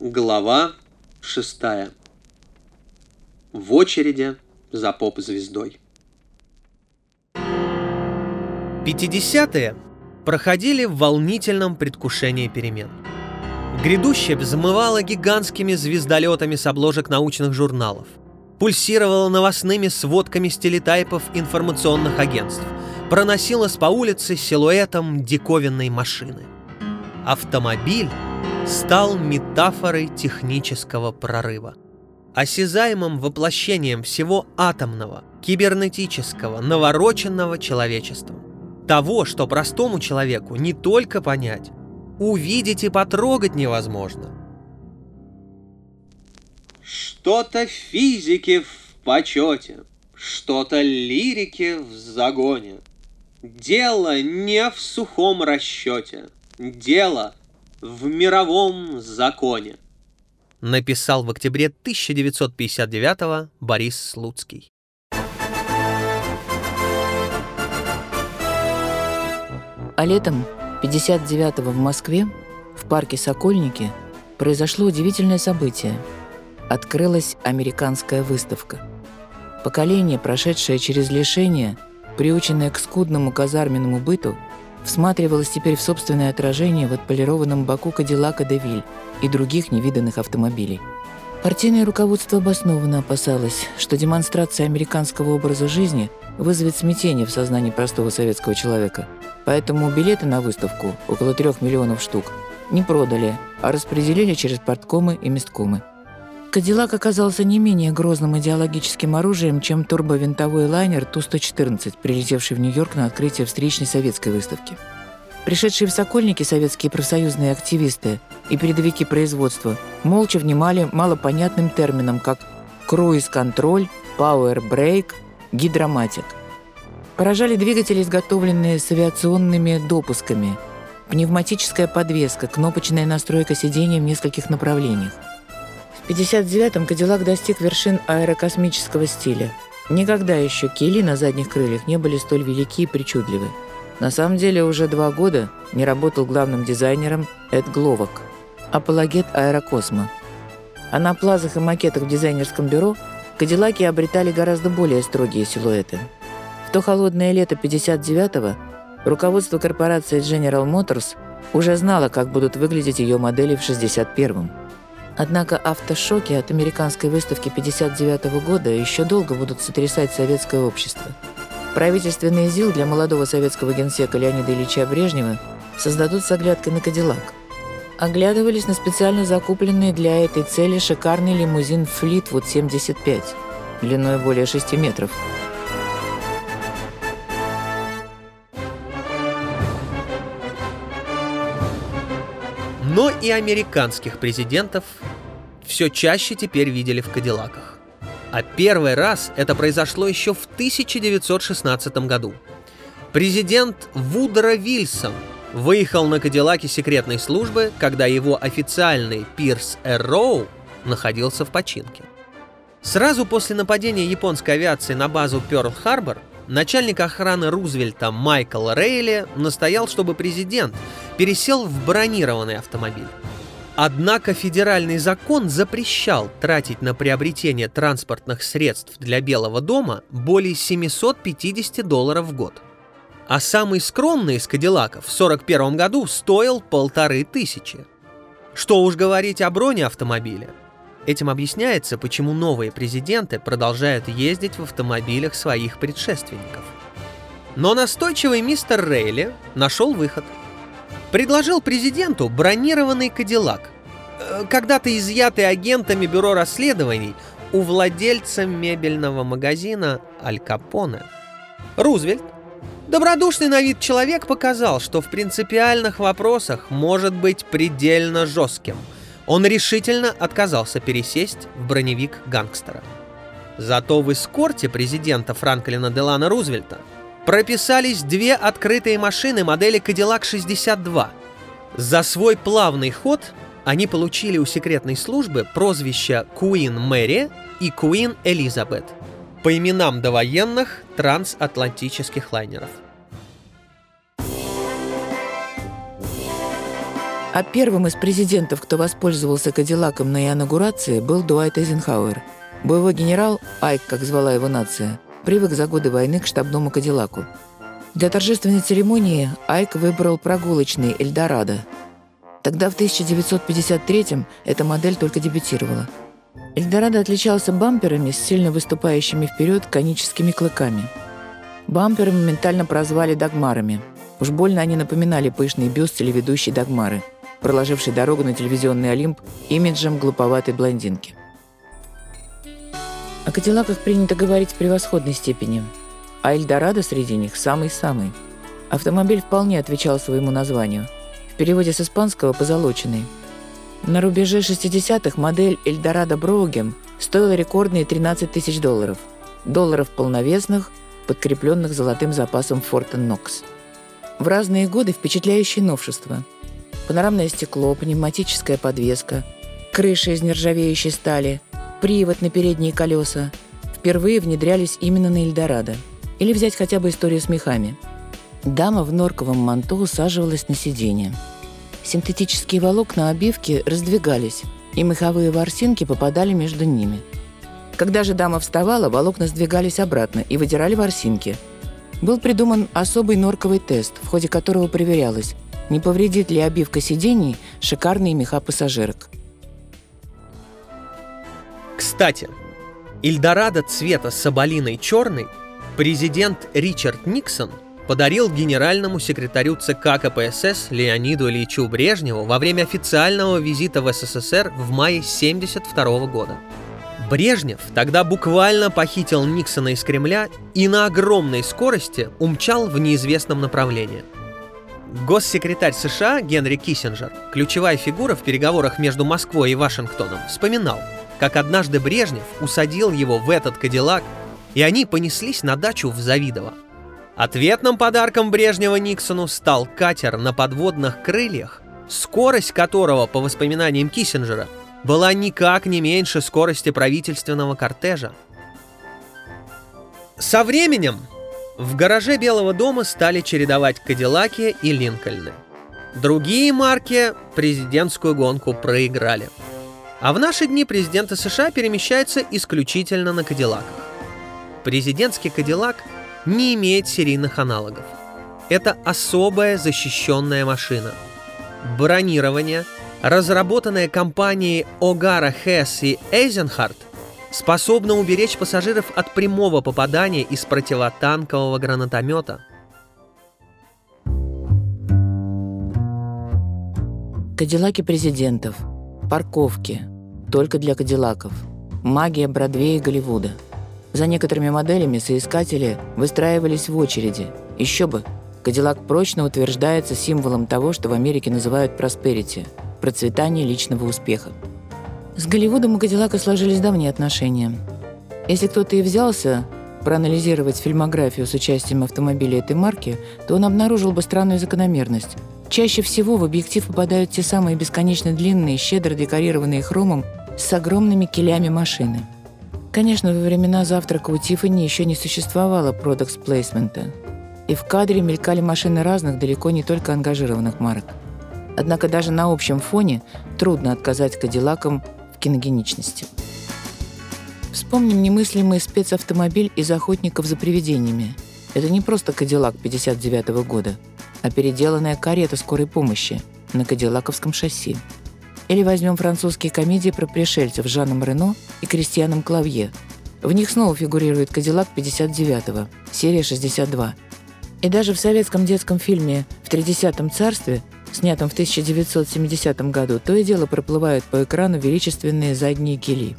Глава шестая. В очереди за поп-звездой. 50-е проходили в волнительном предвкушении перемен. Грядущее взмывало гигантскими звездолетами с обложек научных журналов, пульсировало новостными сводками стилетайпов информационных агентств, проносилось по улице силуэтом диковинной машины. Автомобиль стал метафорой технического прорыва, осязаемым воплощением всего атомного, кибернетического, навороченного человечеством. Того, что простому человеку не только понять, увидеть и потрогать невозможно. Что-то физики в почете, что-то лирики в загоне. Дело не в сухом расчете, дело в мировом законе. Написал в октябре 1959 Борис Слуцкий. А летом 59-го в Москве, в парке Сокольники, произошло удивительное событие. Открылась американская выставка. Поколение, прошедшее через лишение, приученное к скудному казарменному быту, всматривалось теперь в собственное отражение в отполированном боку Кадиллака Девиль и других невиданных автомобилей. Партийное руководство обоснованно опасалось, что демонстрация американского образа жизни вызовет смятение в сознании простого советского человека. Поэтому билеты на выставку, около трех миллионов штук, не продали, а распределили через порткомы и месткомы. Кадиллак оказался не менее грозным идеологическим оружием, чем турбовинтовой лайнер Ту-114, прилетевший в Нью-Йорк на открытие встречной советской выставки. Пришедшие в Сокольники советские профсоюзные активисты и передовики производства молча внимали малопонятным терминам, как круиз-контроль, пауэр-брейк, гидроматик. Поражали двигатели, изготовленные с авиационными допусками, пневматическая подвеска, кнопочная настройка сидения в нескольких направлениях. В 59-м Кадиллак достиг вершин аэрокосмического стиля. Никогда еще кили на задних крыльях не были столь велики и причудливы. На самом деле уже два года не работал главным дизайнером Эд Гловак, апологет аэрокосмо. А на плазах и макетах в дизайнерском бюро Кадиллаки обретали гораздо более строгие силуэты. В то холодное лето 59-го руководство корпорации General Motors уже знало, как будут выглядеть ее модели в 61-м. Однако автошоки от американской выставки 59 -го года еще долго будут сотрясать советское общество – Правительственный ЗИЛ для молодого советского генсека Леонида Ильича Брежнева создадут с оглядкой на Кадиллак. Оглядывались на специально закупленный для этой цели шикарный лимузин «Флитвуд 75» длиной более 6 метров. Но и американских президентов все чаще теперь видели в Кадиллаках. А первый раз это произошло еще в 1916 году. Президент Вудро Вильсон выехал на Кадиллаке секретной службы, когда его официальный Пирс Эрроу находился в починке. Сразу после нападения японской авиации на базу Пёрл-Харбор начальник охраны Рузвельта Майкл Рейли настоял, чтобы президент пересел в бронированный автомобиль. Однако федеральный закон запрещал тратить на приобретение транспортных средств для Белого дома более 750 долларов в год. А самый скромный из Кадиллаков в 1941 году стоил полторы тысячи. Что уж говорить о броне автомобиля. Этим объясняется, почему новые президенты продолжают ездить в автомобилях своих предшественников. Но настойчивый мистер Рейли нашел выход – предложил президенту бронированный Кадиллак, э, когда-то изъятый агентами бюро расследований у владельца мебельного магазина Аль Капоне. Рузвельт, добродушный на вид человек, показал, что в принципиальных вопросах может быть предельно жестким. Он решительно отказался пересесть в броневик гангстера. Зато в эскорте президента Франклина Делана Рузвельта – прописались две открытые машины модели Cadillac 62. За свой плавный ход они получили у секретной службы прозвища Queen Мэри и Queen Элизабет по именам довоенных трансатлантических лайнеров. А первым из президентов, кто воспользовался Кадиллаком на инаугурации, был Дуайт Эйзенхауэр. Боевой генерал, Айк, как звала его нация, привык за годы войны к штабному Кадиллаку. Для торжественной церемонии Айк выбрал прогулочный Эльдорадо. Тогда, в 1953-м, эта модель только дебютировала. Эльдорадо отличался бамперами с сильно выступающими вперед коническими клыками. Бамперы моментально прозвали «догмарами». Уж больно они напоминали пышный бюст телеведущей Дагмары – проложивший дорогу на телевизионный Олимп имиджем глуповатой блондинки. О Кадиллаках принято говорить в превосходной степени, а Эльдорадо среди них самый-самый. Автомобиль вполне отвечал своему названию. В переводе с испанского «позолоченный». На рубеже 60-х модель Эльдорадо Броугем стоила рекордные 13 тысяч долларов. Долларов полновесных, подкрепленных золотым запасом Фортен Нокс. В разные годы впечатляющие новшества – панорамное стекло, пневматическая подвеска, крыша из нержавеющей стали, привод на передние колеса впервые внедрялись именно на Эльдорадо. Или взять хотя бы историю с мехами. Дама в норковом манто усаживалась на сиденье. Синтетические волокна обивки раздвигались, и меховые ворсинки попадали между ними. Когда же дама вставала, волокна сдвигались обратно и выдирали ворсинки. Был придуман особый норковый тест, в ходе которого проверялось, не повредит ли обивка сидений шикарные меха пассажирок. Кстати, Эльдорадо цвета соболиной черный президент Ричард Никсон подарил генеральному секретарю ЦК КПСС Леониду Ильичу Брежневу во время официального визита в СССР в мае 1972 года. Брежнев тогда буквально похитил Никсона из Кремля и на огромной скорости умчал в неизвестном направлении – Госсекретарь США Генри Киссинджер, ключевая фигура в переговорах между Москвой и Вашингтоном, вспоминал, как однажды Брежнев усадил его в этот Кадиллак, и они понеслись на дачу в Завидово. Ответным подарком Брежнева Никсону стал катер на подводных крыльях, скорость которого, по воспоминаниям Киссинджера, была никак не меньше скорости правительственного кортежа. Со временем в гараже Белого дома стали чередовать Кадиллаки и Линкольны. Другие марки президентскую гонку проиграли. А в наши дни президенты США перемещаются исключительно на Кадиллаках. Президентский Кадиллак не имеет серийных аналогов. Это особая защищенная машина. Бронирование, разработанное компанией Огара Хесс и Эйзенхарт, способна уберечь пассажиров от прямого попадания из противотанкового гранатомета. Кадиллаки президентов. Парковки. Только для кадиллаков. Магия Бродвея и Голливуда. За некоторыми моделями соискатели выстраивались в очереди. Еще бы, Кадиллак прочно утверждается символом того, что в Америке называют просперити – процветание личного успеха. С Голливудом у Кадиллака сложились давние отношения. Если кто-то и взялся проанализировать фильмографию с участием автомобиля этой марки, то он обнаружил бы странную закономерность. Чаще всего в объектив попадают те самые бесконечно длинные, щедро декорированные хромом с огромными килями машины. Конечно, во времена завтрака у Тиффани еще не существовало продакс-плейсмента. И в кадре мелькали машины разных, далеко не только ангажированных марок. Однако даже на общем фоне трудно отказать Кадиллакам киногеничности. Вспомним немыслимый спецавтомобиль из «Охотников за привидениями». Это не просто «Кадиллак» 59 -го года, а переделанная карета скорой помощи на кадиллаковском шасси. Или возьмем французские комедии про пришельцев с Жаном Рено и Кристианом Клавье. В них снова фигурирует «Кадиллак» 59-го, серия 62. И даже в советском детском фильме «В тридесятом царстве» снятом в 1970 году, то и дело проплывают по экрану величественные задние кили.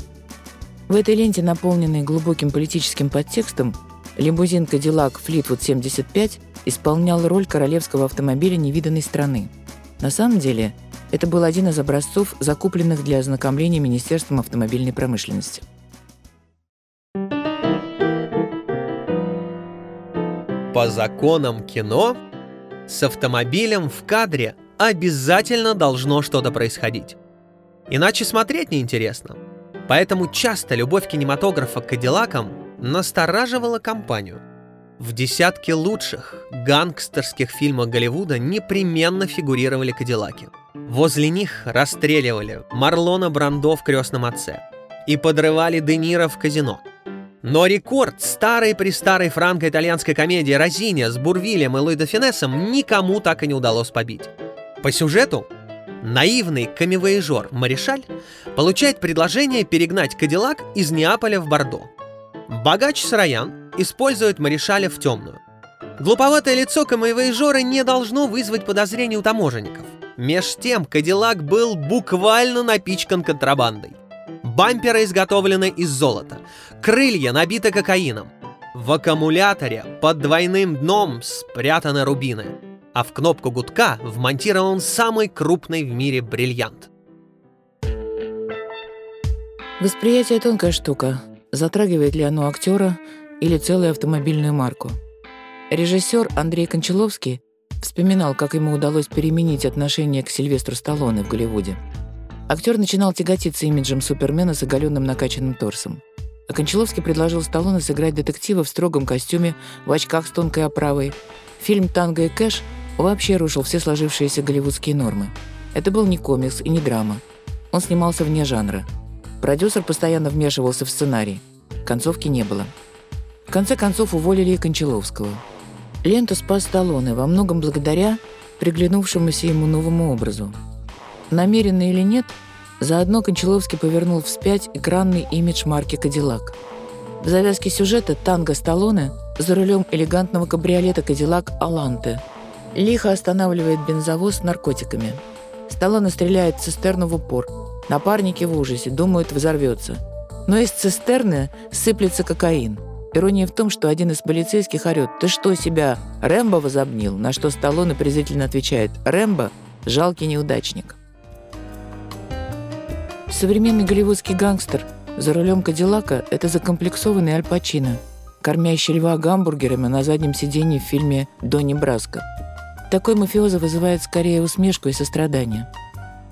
В этой ленте, наполненной глубоким политическим подтекстом, лимузин Cadillac Fleetwood 75 исполнял роль королевского автомобиля невиданной страны. На самом деле, это был один из образцов, закупленных для ознакомления Министерством автомобильной промышленности. По законам кино с автомобилем в кадре обязательно должно что-то происходить. Иначе смотреть неинтересно. Поэтому часто любовь кинематографа к Кадиллакам настораживала компанию. В десятке лучших гангстерских фильмов Голливуда непременно фигурировали Кадиллаки. Возле них расстреливали Марлона Брандо в «Крестном отце» и подрывали Де Ниро в казино. Но рекорд старой-престарой франко-итальянской комедии «Розиния» с Бурвилем и Луи де Финессом никому так и не удалось побить. По сюжету наивный камевояжер Маришаль получает предложение перегнать Кадиллак из Неаполя в Бордо. Богач Сараян использует Маришаля в темную. Глуповатое лицо камевояжера не должно вызвать подозрений у таможенников. Меж тем Кадиллак был буквально напичкан контрабандой. Бамперы изготовлены из золота, крылья набиты кокаином. В аккумуляторе под двойным дном спрятаны рубины – а в кнопку гудка вмонтирован самый крупный в мире бриллиант. Восприятие – тонкая штука. Затрагивает ли оно актера или целую автомобильную марку? Режиссер Андрей Кончаловский вспоминал, как ему удалось переменить отношение к Сильвестру Сталлоне в Голливуде. Актер начинал тяготиться имиджем Супермена с оголенным накачанным торсом. А Кончаловский предложил Сталлоне сыграть детектива в строгом костюме, в очках с тонкой оправой. Фильм «Танго и кэш» вообще рушил все сложившиеся голливудские нормы. Это был не комикс и не драма. Он снимался вне жанра. Продюсер постоянно вмешивался в сценарий. Концовки не было. В конце концов уволили и Кончаловского. Ленту спас Сталлоне во многом благодаря приглянувшемуся ему новому образу. Намеренно или нет, заодно Кончаловский повернул вспять экранный имидж марки «Кадиллак». В завязке сюжета танго Сталлоне за рулем элегантного кабриолета «Кадиллак Аланте» Лихо останавливает бензовоз с наркотиками. Сталлоне стреляет в цистерну в упор. Напарники в ужасе, думают, взорвется. Но из цистерны сыплется кокаин. Ирония в том, что один из полицейских орёт «Ты что, себя Рэмбо возобнил?» На что Сталлоне презрительно отвечает «Рэмбо – жалкий неудачник». Современный голливудский гангстер за рулем Кадиллака – это закомплексованный Аль Пачино, кормящий льва гамбургерами на заднем сиденье в фильме «Донни Браско». Такой мафиоза вызывает скорее усмешку и сострадание.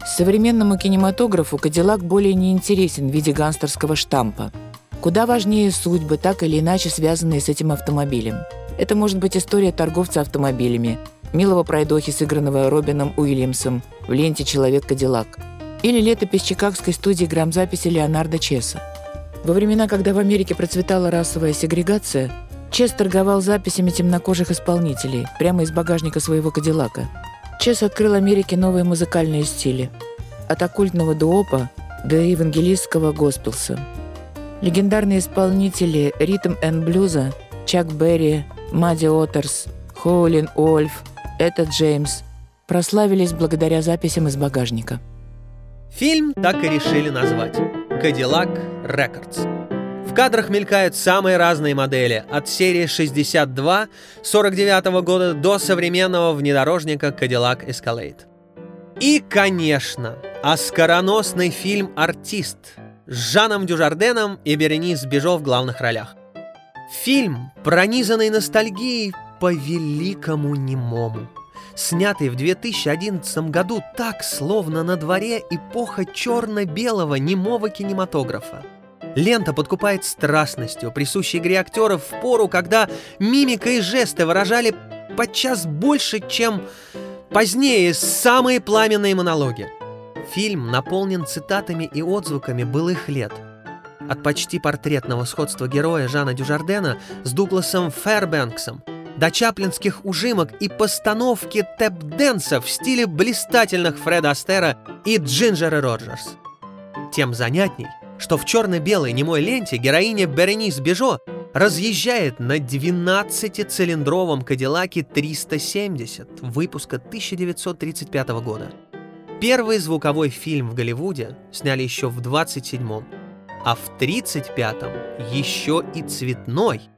Современному кинематографу Кадиллак более не интересен в виде гангстерского штампа. Куда важнее судьбы, так или иначе связанные с этим автомобилем. Это может быть история торговца автомобилями, милого пройдохи, сыгранного Робином Уильямсом в ленте «Человек Кадиллак», или летопись чикагской студии грамзаписи Леонарда Чеса. Во времена, когда в Америке процветала расовая сегрегация, Чес торговал записями темнокожих исполнителей прямо из багажника своего Кадиллака. Чес открыл Америке новые музыкальные стили. От оккультного дуопа до евангелистского госпелса. Легендарные исполнители ритм энд блюза Чак Берри, Мадди Отерс, Хоулин Ольф, Эта Джеймс прославились благодаря записям из багажника. Фильм так и решили назвать «Cadillac Records» кадрах мелькают самые разные модели, от серии 62 49 года до современного внедорожника Cadillac Escalade. И, конечно, оскароносный фильм «Артист» с Жаном Дюжарденом и Беренис Бежо в главных ролях. Фильм, пронизанный ностальгией по великому немому. Снятый в 2011 году так, словно на дворе эпоха черно-белого немого кинематографа – Лента подкупает страстностью, присущей игре актеров в пору, когда мимика и жесты выражали подчас больше, чем позднее самые пламенные монологи. Фильм наполнен цитатами и отзвуками былых лет. От почти портретного сходства героя Жана Дюжардена с Дугласом Фэрбэнксом до чаплинских ужимок и постановки тэп-дэнса в стиле блистательных Фреда Астера и Джинджера Роджерс. Тем занятней – что в черно-белой немой ленте героиня Беренис Бежо разъезжает на 12-цилиндровом Кадиллаке 370 выпуска 1935 года. Первый звуковой фильм в Голливуде сняли еще в 27-м, а в 35-м еще и цветной –